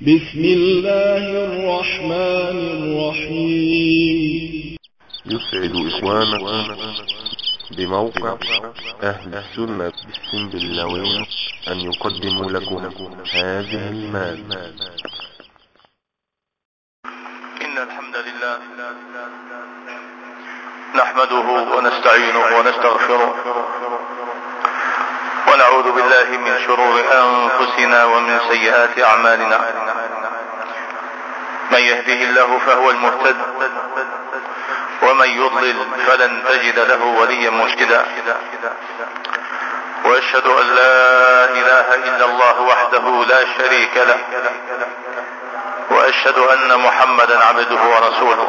بسم الله الرحمن الرحيم. يسعد إخوانكم بموقع أهل السنة بالسنبلاوين أن يقدموا لكم هذه المادة. إن الحمد لله نحمده ونستعينه ونستغفره ونعوذ بالله من شرور أنفسنا ومن سيئات أعمالنا. من يهده الله فهو المهتد ومن يضلل فلن تجد له وليا مرشدا. وأشهد أن لا إله إلا الله وحده لا شريك له وأشهد أن محمدا عبده ورسوله.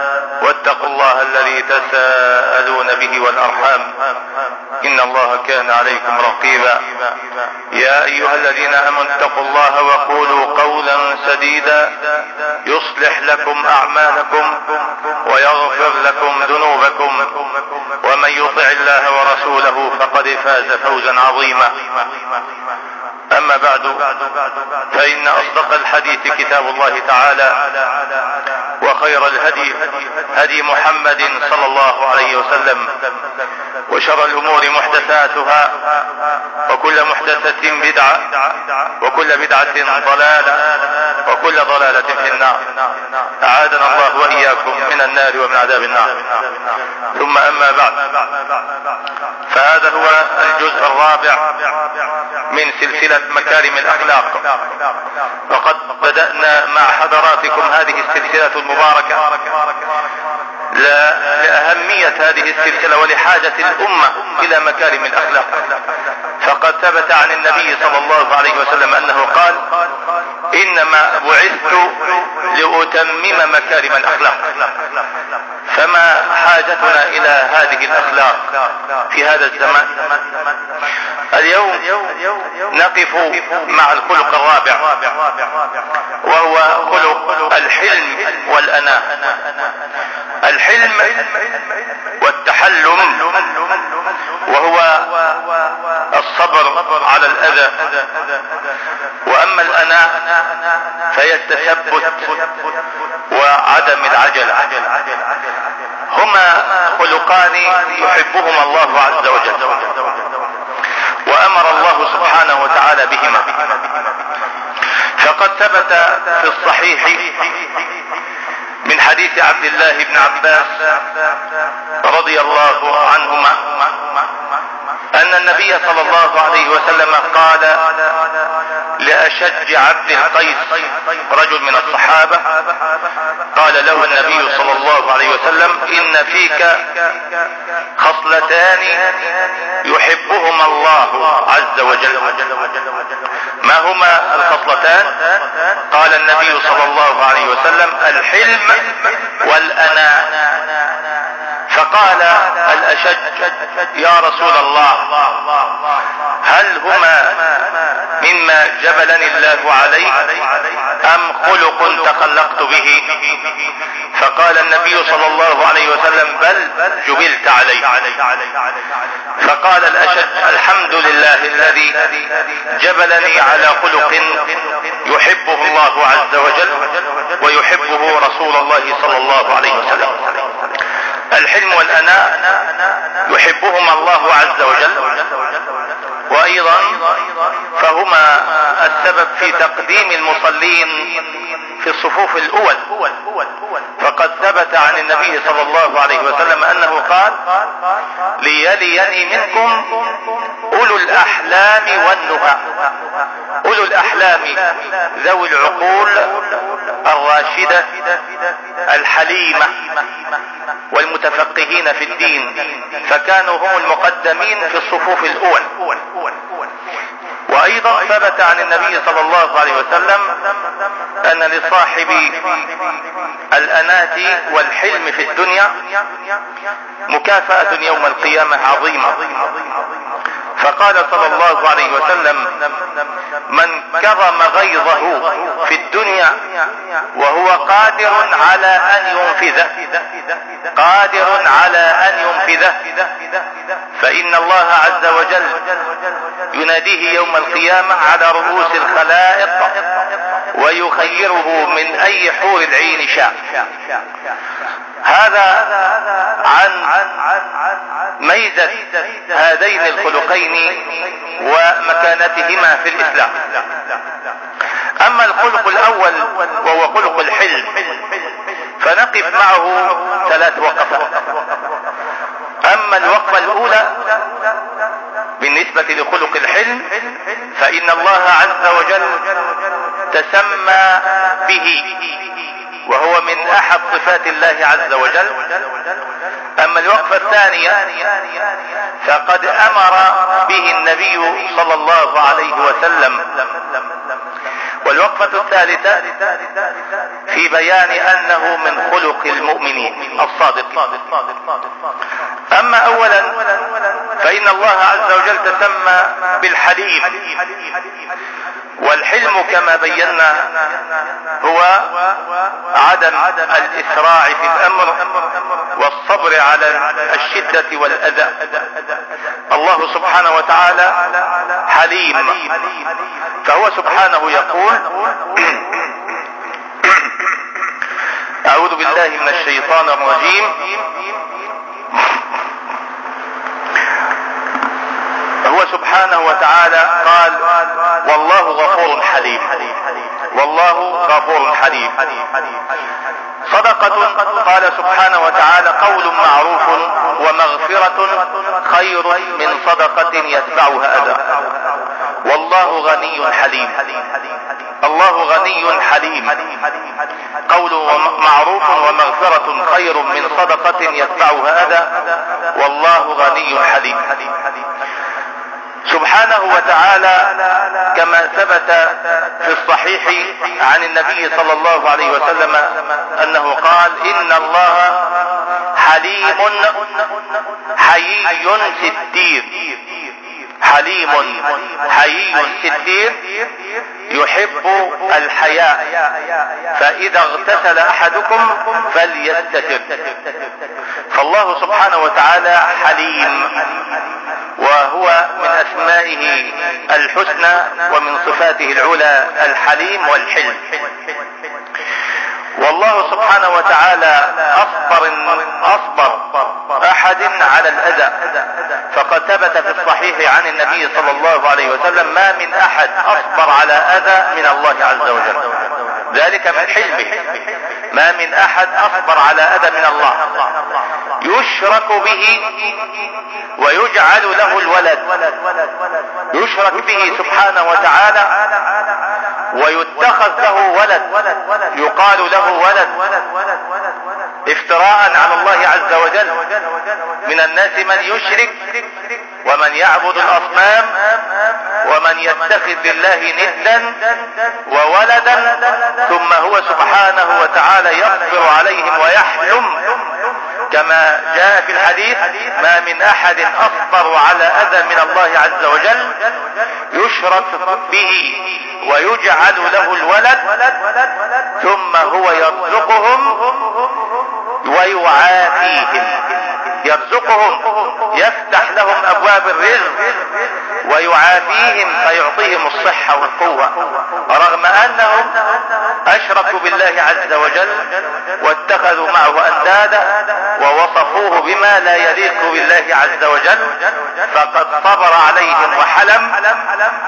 واتقوا الله الذي تساءلون به والأرحام. إن الله كان عليكم رقيبا. يا أيها الذين آمنوا اتقوا الله وقولوا قولا سديدا. يصلح لكم أعمالكم ويغفر لكم ذنوبكم. ومن يطع الله ورسوله فقد فاز فوزا عظيما. أما بعد فإن أصدق الحديث كتاب الله تعالى وخير الهدي هدي محمد صلى الله عليه وسلم وشر الأمور محدثاتها وكل محدثة بدعة وكل بدعة ضلالة وكل ضلالة في النار. أعاذنا الله وإياكم من النار ومن عذاب النار. ثم أما بعد الجزء الرابع من سلسلة مكارم الأخلاق. وقد بدأنا مع حضراتكم هذه السلسلة المباركة لأهمية هذه السلسلة ولحاجة الأمة إلى مكارم الأخلاق. فقد ثبت عن النبي صلى الله عليه وسلم أنه قال إنما بعثت لأتمم مكارم الأخلاق. فما حاجتنا إلى هذه الأخلاق في هذا الزمان؟ اليوم نقف مع الخلق الرابع وهو خلق الحلم والأناة الحلم والتحلم وهو الصبر على الأذى. وأما الأناة فهي التثبت وعدم العجلة هما خلقان يحبهما الله عز وجل وأمر الله سبحانه وتعالى بهما. فقد ثبت في الصحيح من حديث عبد الله بن عباس رضي الله عنهما أن النبي صلى الله عليه وسلم قال لاشج عبد القيس رجل من الصحابة قال له النبي صلى الله عليه وسلم إن فيك خصلتان يحبهما الله عز وجل. ما هما الخصلتان؟ قال النبي صلى الله عليه وسلم الحلم والأناء. فقال الأشج يا رسول الله هل هما مما جبلني الله عليه أم خلق تخلقت به؟ فقال النبي صلى الله عليه وسلم بل جبلت عليه فقال الأشج الحمد لله الذي جبلني على خلق يحبه الله عز وجل ويحبه رسول الله صلى الله عليه وسلم. الحلم والأناء يحبهما الله عز وجل. وأيضا فهما السبب في تقديم المصلين في الصفوف الأول. فقد ثبت عن النبي صلى الله عليه وسلم أنه قال ليليني منكم أولو الأحلام والنهى. أولو الأحلام ذوي العقول الراشدة الحليمة والمتفقهين في الدين فكانوا هم المقدمين في الصفوف الأول. وأيضا ثبت عن النبي صلى الله عليه وسلم أن لصاحب الانات والحلم في الدنيا مكافأة يوم القيامة عظيمة. فقال صلى الله عليه وسلم من كظم غيظه في الدنيا وهو قادر على أن ينفذه قادر على أن ينفذه فإن الله عز وجل يناديه يوم القيامة على رؤوس الخلائق ويخيره من أي حور العين شاء. هذا عن ميزة هذين الخلقين ومكانتهما في الإسلام. أما الخلق الأول وهو خلق الحلم فنقف معه ثلاث وقفات. أما الوقفة الأولى بالنسبة لخلق الحلم فإن الله عز وجل تسمى به. وهو من أحد صفات الله عز وجل. أما الوقفة الثانية فقد أمر به النبي صلى الله عليه وسلم. والوقفة الثالثة في بيان أنه من خلق المؤمنين الصادقين أما اولا فإن الله عز وجل تسمى بالحليم. والحلم كما بينا هو عدم الإسراع في الأمر والصبر على الشدة والأذى. الله سبحانه وتعالى حليم. فهو سبحانه يقول أعوذ بالله من الشيطان الرجيم. هو سبحانه وتعالى قال والله غفور حليم. والله غفور حليم. صدقة قال سبحانه وتعالى قول معروف ومغفرة خير من صدقة يتبعها أذى. والله غني حليم. الله غني حليم. قول معروف ومغفرة خير من صدقة يتبعها أذى. والله غني حليم. سبحانه وتعالى كما ثبت في الصحيح عن النبي صلى الله عليه وسلم أنه قال إن الله حليم حيي ستير حليم حيي ستير يحب الحياء. فإذا اغتسل أحدكم فليستتر. فالله سبحانه وتعالى حليم. وهو من أسمائه الحسنى ومن صفاته العلى الحليم والحلم. والله سبحانه وتعالى أصبر أصبر أحد على الأذى فقد ثبت في الصحيح عن النبي صلى الله عليه وسلم ما من أحد أصبر على أذى من الله عز وجل. ذلك من حلمه. ما من أحد اصبر على أذى من الله. يشرك به ويجعل له الولد. يشرك به سبحانه وتعالى ويتخذ له ولد. يقال له ولد. افتراء على الله عز وجل. من الناس من يشرك ومن يعبد الأصنام ومن يتخذ لله ندا وولدا ثم هو سبحانه وتعالى يصبر عليهم ويحلم. كما جاء في الحديث ما من أحد أصبر على أذى من الله عز وجل يشرك به ويجعل له الولد ثم هو يرزقهم ويعافيهم. يرزقهم يفتح لهم أبواب الرزق ويعافيهم فيعطيهم الصحة والقوة. رغم أنهم أشركوا بالله عز وجل واتخذوا معه أندادا ووصفوه بما لا يليق بالله عز وجل فقد صبر عليهم وحلم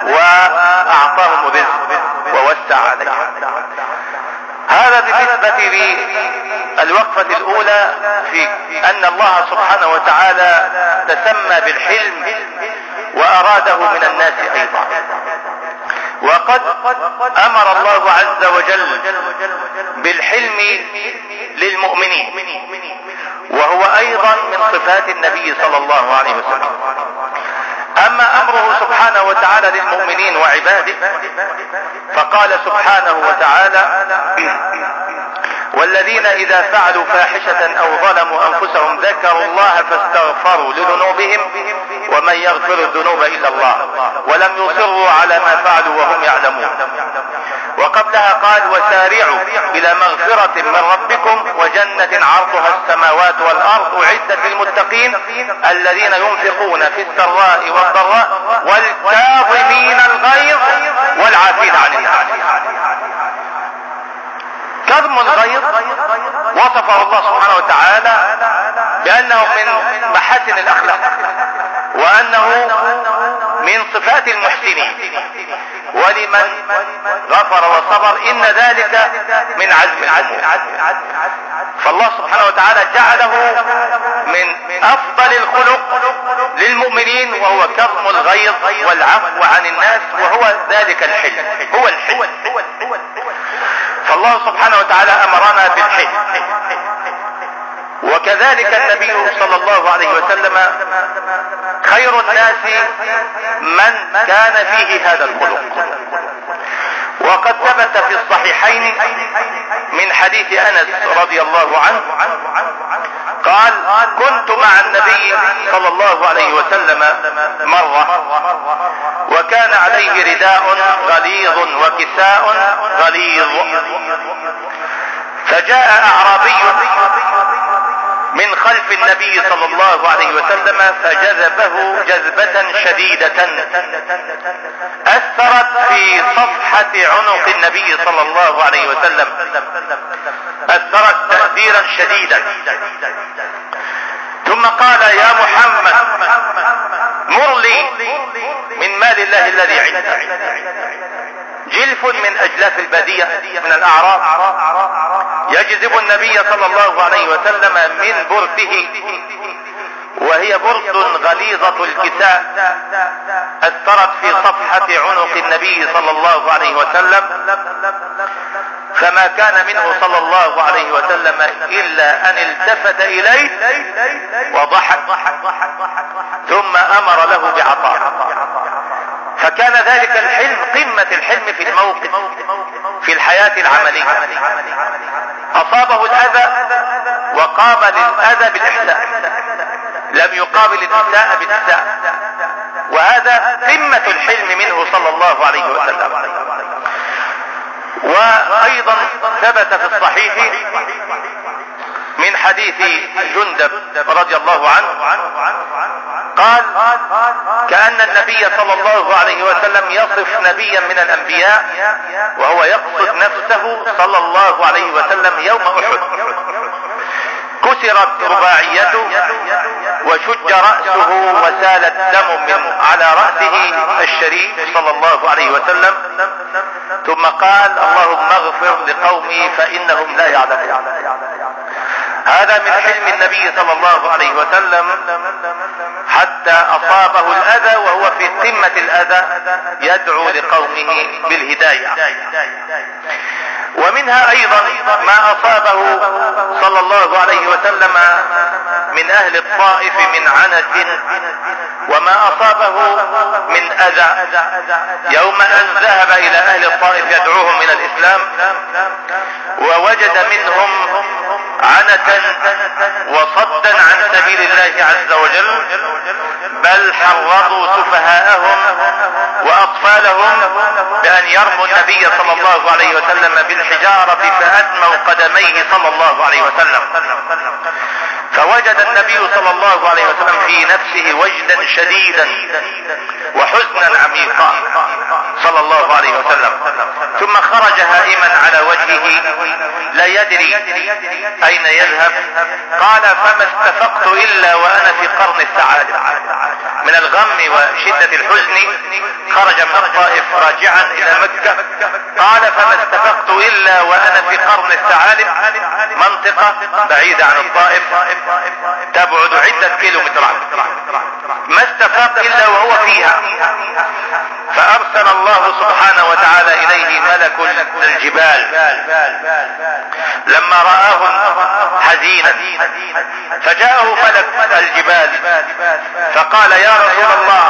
وأعطاهم الرزق ووسع عليهم. هذا بالنسبة للوقفة الأولى في أن الله سبحانه وتعالى تسمى بالحلم وأراده من الناس أيضا. وقد أمر الله عز وجل بالحلم للمؤمنين وهو أيضا من صفات النبي صلى الله عليه وسلم. أما أمره سبحانه وتعالى للمؤمنين وعباده فقال سبحانه وتعالى والذين إذا فعلوا فاحشة أو ظلموا أنفسهم ذكروا الله فاستغفروا لذنوبهم ومن يغفر الذنوب إلا الله. ولم يصروا على ما فعلوا وهم يعلمون. وقبلها قال وسارعوا إلى مغفرة من ربكم وجنة عرضها السماوات والأرض أعدت للمتقين الذين ينفقون في السراء والضراء والكاظمين الغيظ والعافين عن الناس كظم الغيظ وصفه الله سبحانه وتعالى بأنه من محاسن الأخلاق. وأنه من صفات المحسنين. ولمن غفر وصبر إن ذلك من عزم فالله سبحانه وتعالى جعله من أفضل الخلق للمؤمنين وهو كظم الغيظ والعفو عن الناس وهو ذلك الحلم. هو الحلم. فالله سبحانه وتعالى أمرنا بالحلم. وكذلك النبي صلى الله عليه وسلم خير الناس من كان فيه هذا الخلق. وقد ثبت في الصحيحين من حديث أنس رضي الله عنه قال كنت مع النبي صلى الله عليه وسلم مرة وكان عليه رداء غليظ وكساء غليظ. فجاء أعرابي من خلف النبي صلى الله عليه وسلم فجذبه جذبة شديدة. أثرت في صفحة عنق النبي صلى الله عليه وسلم. أثرت تأثيرا شديدا. ثم قال يا محمد مر لي من مال الله الذي عندك. جلف من أجلاف البادية من الاعراب يجذب النبي صلى الله عليه وسلم من برده وهي برد غليظة الكساء اثرت في صفحة عنق النبي صلى الله عليه وسلم. فما كان منه صلى الله عليه وسلم إلا أن التفت إليه وضحك ثم أمر له بعطاء. فكان ذلك الحلم قمة الحلم في الموقف في الحياة العملية. أصابه الأذى وقابل الاذى بالاحسان لم يقابل الاساءة بالاساءة وهذا قمة الحلم منه صلى الله عليه وسلم. وأيضا ثبت في الصحيح من حديث جندب رضي الله عنه قال كأن النبي صلى الله عليه وسلم يصف نبيا من الأنبياء وهو يقصد نفسه صلى الله عليه وسلم يوم أحد. كسرت رباعيته وشج رأسه وسال الدم من على رأسه الشريف صلى الله عليه وسلم. ثم قال اللهم اغفر لقومي فإنهم لا يعلمون. هذا من حلم النبي صلى الله عليه وسلم حتى أصابه الأذى وهو في قمة الأذى يدعو لقومه بالهداية. ومنها أيضا ما أصابه صلى الله عليه وسلم من أهل الطائف من عنة وما أصابه من أذى. يوم أن ذهب إلى أهل الطائف يدعوهم إلى الإسلام ووجد منهم عنة وصدا عن سبيل الله عز وجل بل حرضوا سفهاءهم وأطفالهم بأن يرموا النبي صلى الله عليه وسلم بالحجارة فأدموا قدميه صلى الله عليه وسلم. فوجد النبي صلى الله عليه وسلم في نفسه وجدا شديدا وحزنا عميقا صلى الله عليه وسلم. ثم خرج هائما على وجهه لا يدري أين يذهب. قال فما استفقت إلا وأنا في قرن السعادة. من الغم وشدة الحزن خرج من الطائف راجعا إلى مكة. قال فما استفقت إلا وأنا في قرن الثعالب منطقة بعيدة عن الطائف. تبعد عدة كيلومترات ما استفاق إلا وهو فيها. فأرسل الله سبحانه وتعالى إليه ملك الجبال. لما رآه حزينا فجاءه ملك الجبال. فقال يا رسول الله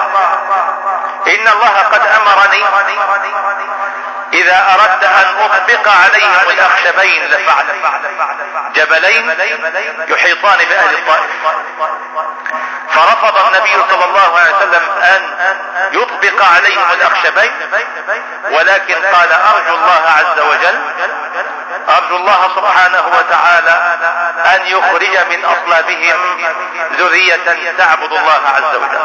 إن الله قد أمرني إذا أردت أن أطبق عليهم الأخشبين لفعل. جبلين يحيطان بأهل الطائف. فرفض النبي صلى الله عليه وسلم أن يطبق عليهم الأخشبين ولكن قال أرجو الله عز وجل أرجو الله سبحانه وتعالى أن يخرج من أصلابهم ذرية تعبد الله عز وجل.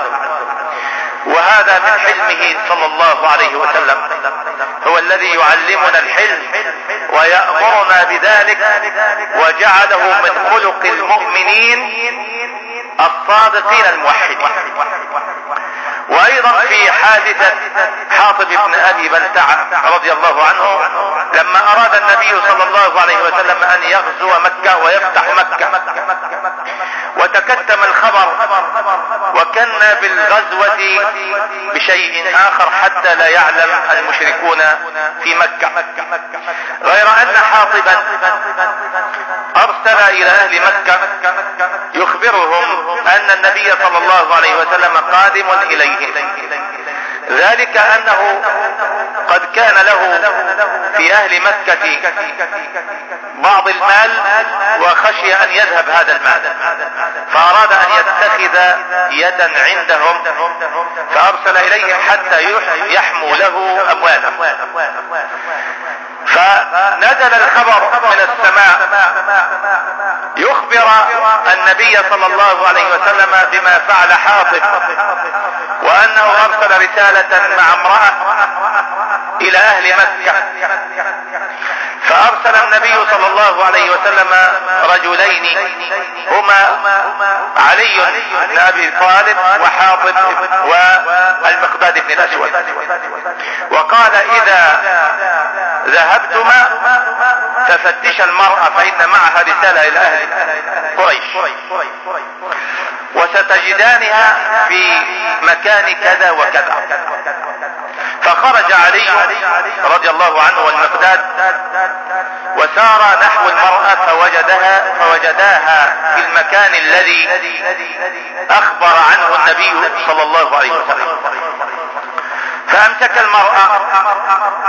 وهذا من حلمه صلى الله عليه وسلم. هو الذي يعلمنا الحلم ويأمرنا بذلك وجعله من خلق المؤمنين الصادقين الموحدين. وأيضا في حادثة حاطب بن أبي بلتعة رضي الله عنه لما أراد النبي صلى الله عليه وسلم أن يغزو مكة ويفتح مكة وتكتم الخبر وكن بالغزوة بشيء آخر حتى لا يعلم المشركون في مكة. غير أن حاطبا أرسل إلى أهل مكة يخبرهم أن النبي صلى الله عليه وسلم قادم ذلك أنه قد كان له في أهل مكة بعض المال وخشي أن يذهب هذا المال فأراد أن يتخذ يدا عندهم فأرسل اليهم حتى يحموا له أموالهم. فنزل الخبر من السماء. يخبر النبي صلى الله عليه وسلم بما فعل حاطب وأنه أرسل رسالة مع امرأة إلى أهل مكة. فأرسل النبي صلى الله عليه وسلم رجلين هما علي بن أبي طالب وحاطب والمقداد بن الأسود. وقال إذا ذهبتما تفتش المرأة فإن معها رسالة إلى أهل قريش. وستجدانها في مكان كذا وكذا. فخرج علي رضي الله عنه والمقداد وسار نحو المرأة فوجدها فوجداها في المكان الذي أخبر عنه النبي صلى الله عليه وسلم. فأمسك المرأة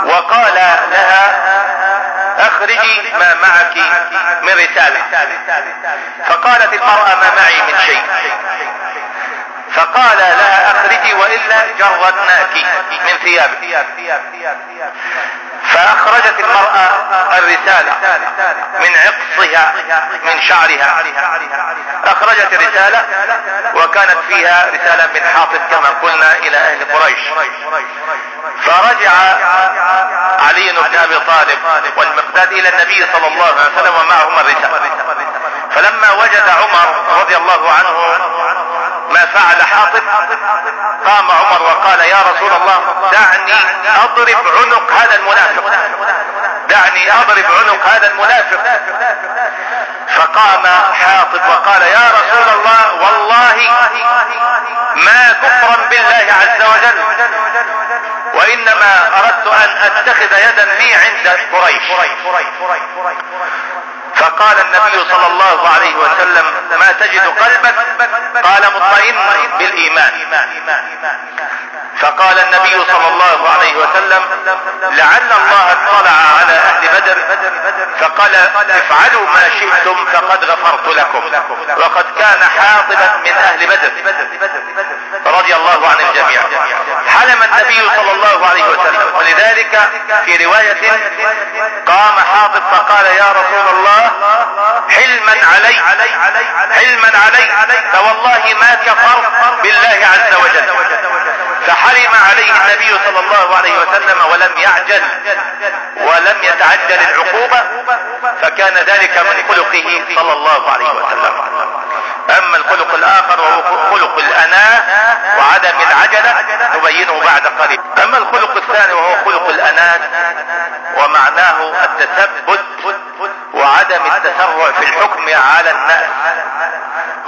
وقال لها اخرجي ما معك من رسالة. فقالت المرأة ما معي من شيء. فقال لها أخرجي وإلا جردناك من ثيابك. فأخرجت المرأة الرسالة من عقصها من شعرها. أخرجت الرسالة وكانت فيها رسالة من حاطب كما قلنا إلى أهل قريش. فرجع علي بن أبي طالب والمقداد إلى النبي صلى الله عليه وسلم ومعهما الرسالة. فلما وجد عمر رضي الله عنه ما فعل حاطب قام عمر وقال يا رسول الله دعني أضرب عنق هذا المنافق. دعني أضرب عنق هذا المنافق. فقام حاطب وقال يا رسول الله والله ما كفرا بالله عز وجل وإنما أردت أن أتخذ يدا لي عند قريش. فقال النبي صلى الله عليه وسلم ما تجد قلبك؟ قال مطمئن بالإيمان. فقال النبي صلى الله عليه وسلم لعل الله اطلع على أهل بدر. فقال افعلوا ما شئتم فقد غفرت لكم وقد كان حاطبا من أهل بدر. رضي الله عن الجميع. حلم النبي صلى الله عليه وسلم. ولذلك في رواية قام حاطب فقال يا رسول الله حلما علي حلما علي فوالله ما كفرت بالله عز وجل. فحرم عليه النبي صلى الله عليه وسلم ولم يعجل ولم يتعجل العقوبة فكان ذلك من خلقه صلى الله عليه وسلم. أما الخلق الآخر وهو خلق الاناة وعدم العجلة نبينه بعد قليل. أما الخلق الثاني وهو خلق الاناة ومعناه التثبت وعدم التسرع في الحكم على الناس.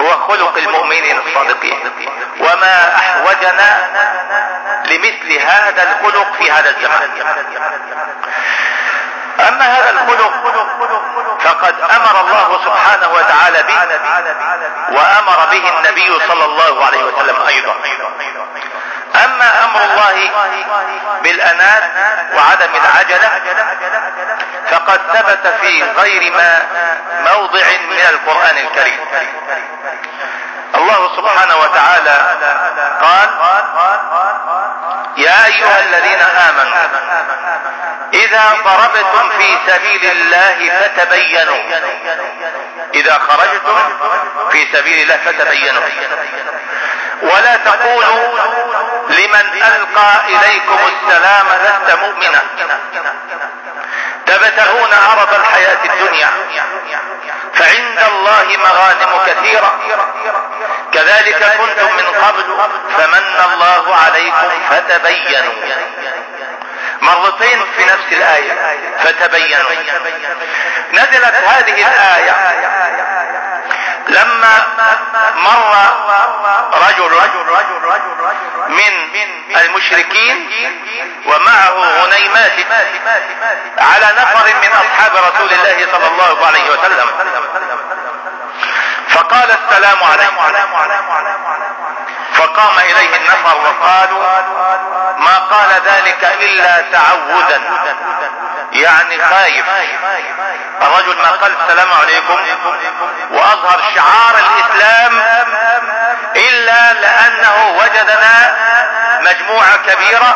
هو خلق المؤمنين الصادقين. وما أحوجنا لمثل هذا الخلق في هذا الزمان أما هذا الخلق فقد أمر الله سبحانه وتعالى به وأمر به النبي صلى الله عليه وسلم أيضا. أما أمر الله بالانات وعدم العجلة فقد ثبت في غير ما موضع من القرآن الكريم. الله سبحانه وتعالى قال يا أيها الذين آمنوا إذا ضربتم في سبيل الله فتبينوا. إذا خرجتم في سبيل الله فتبينوا. ولا تقولوا لمن ألقى إليكم السلام لست مؤمنا. تبتغون عرض الحياة الدنيا. فعند الله مغانم كثيرة. كذلك كنتم من قبل فمن الله عليكم فتبينوا. مرتين في نفس الآية. فتبينوا. نزلت هذه الآية. لما مر رجل من المشركين ومعه غنيمات على نفر من أصحاب رسول الله صلى الله عليه وسلم. فقال السلام عليكم. فقام إليه النفر وقالوا ذلك إلا تعوذا. يعني خايف. الرجل ما قال السلام عليكم وأظهر شعار الإسلام إلا لأنه وجدنا مجموعة كبيرة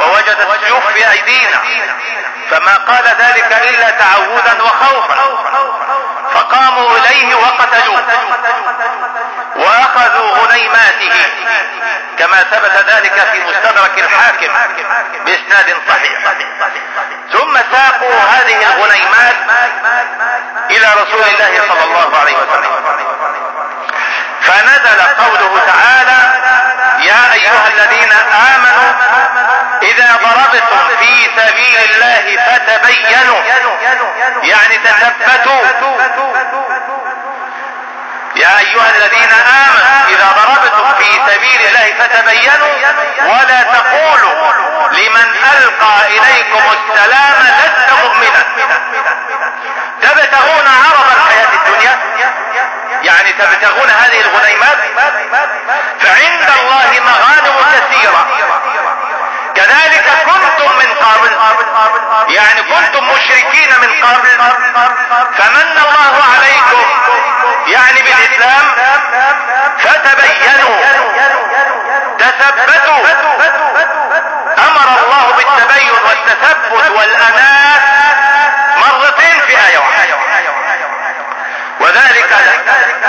ووجد السيوف في أيدينا. فما قال ذلك إلا تعوذا وخوفا. فقاموا إليه وقتلوه. وأخذوا غنيماته كما ثبت ذلك في مستدرك الحاكم بإسناد صحيح. ثم ساقوا هذه الغنيمات إلى رسول الله صلى الله عليه وسلم. فنزل قوله تعالى يا أيها الذين آمنوا إذا ضربتم في سبيل الله فتبينوا. يعني تثبتوا. يا أيها الذين آمنوا إذا ضربتم في سبيل الله فتبينوا. ولا تقولوا لمن ألقى إليكم السلام لست مؤمنا تبتغون عرض الحياة الدنيا يعني تبتغون هذه الغنيمات فعند الله مغانم كثيرة. كذلك كنتم من قبل يعني كنتم مشركين من قبل فمن الله عليكم يعني بالإسلام فتبينوا تثبتوا. أمر الله بالتبين والتثبت والانات مرتين في آية واحدة. وذلك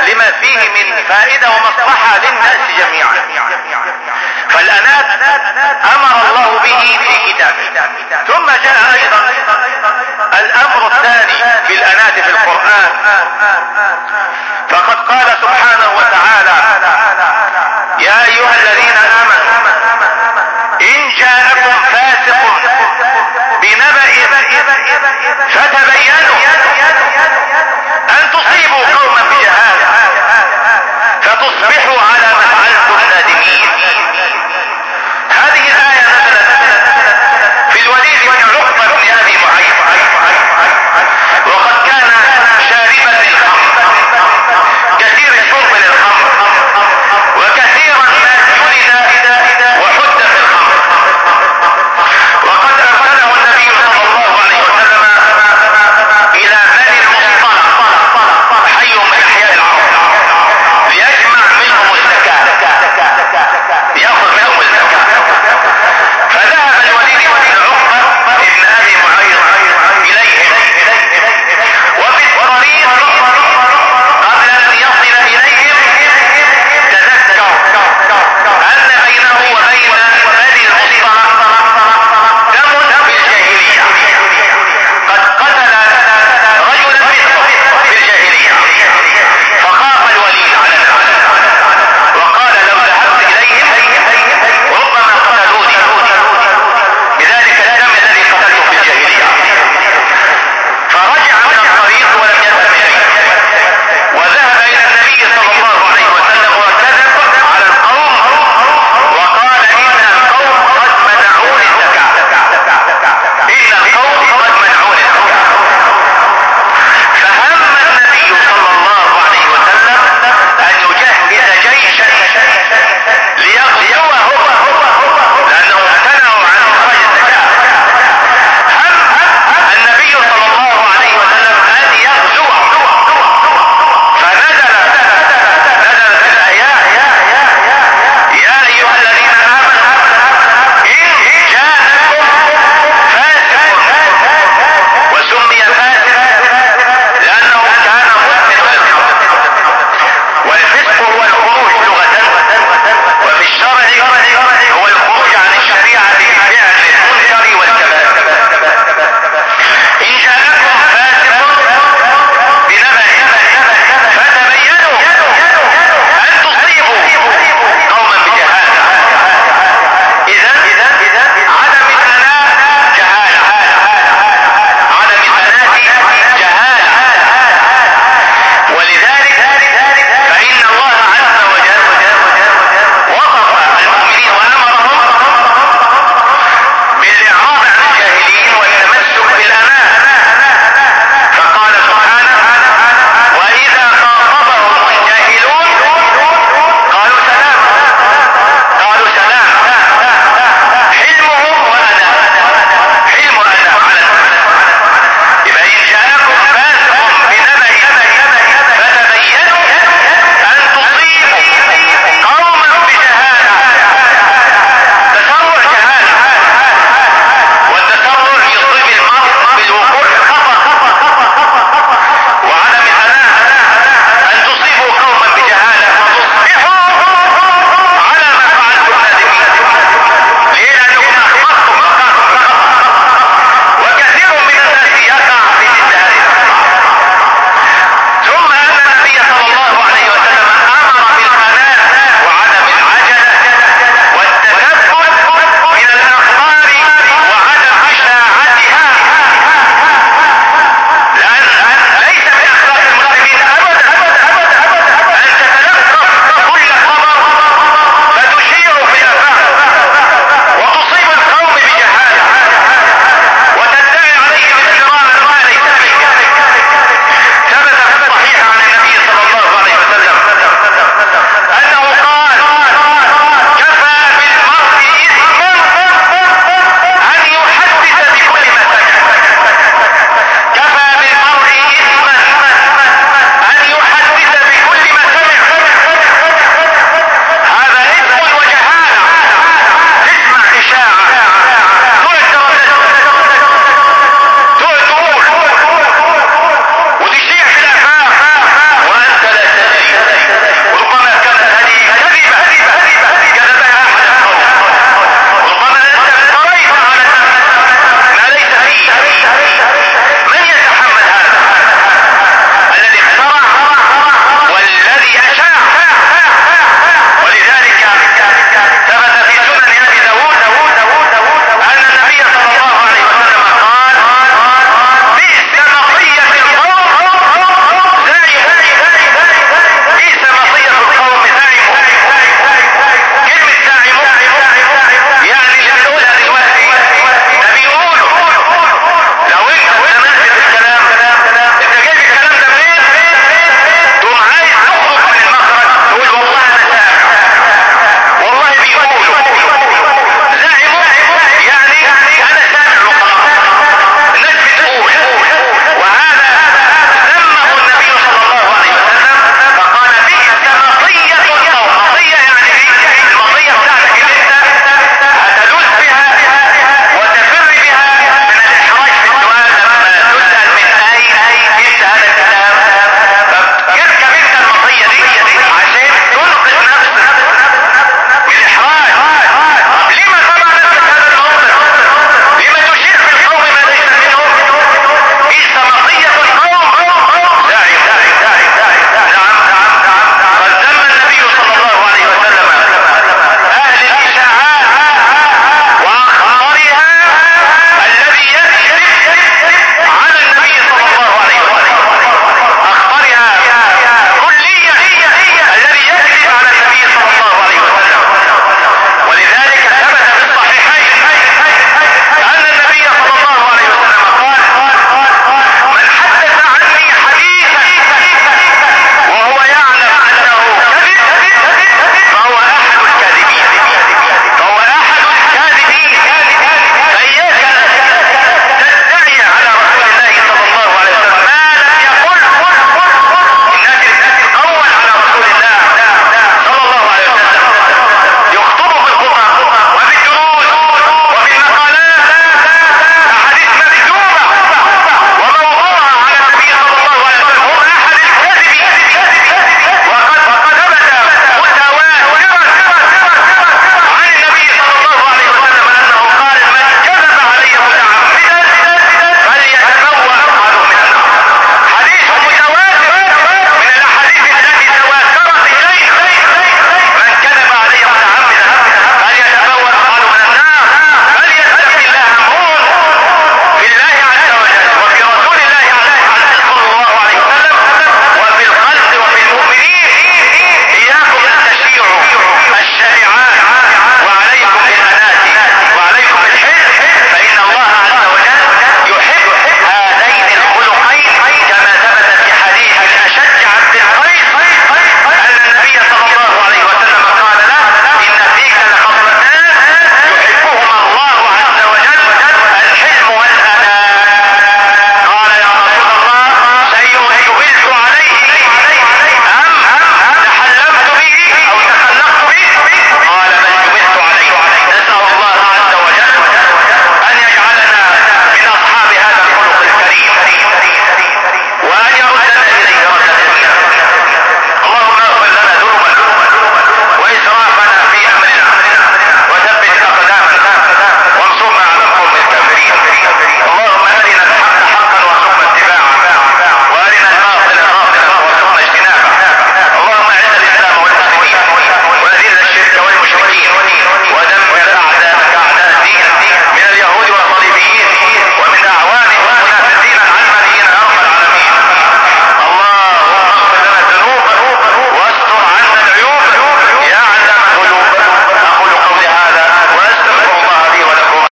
لما فيه من فائدة ومصلحة للناس جميعا. فالأنات أمر الله به في كتابه ثم جاء أيضا الأمر الثاني في الأنات في القرآن. فقد قال سبحانه وتعالى يا أيها الذين آمنوا إن جاءكم فاسق بنبأ فتبينوا. أن تصيبوا قوما بجهاله فتصبحوا على ما فعلتم نادمين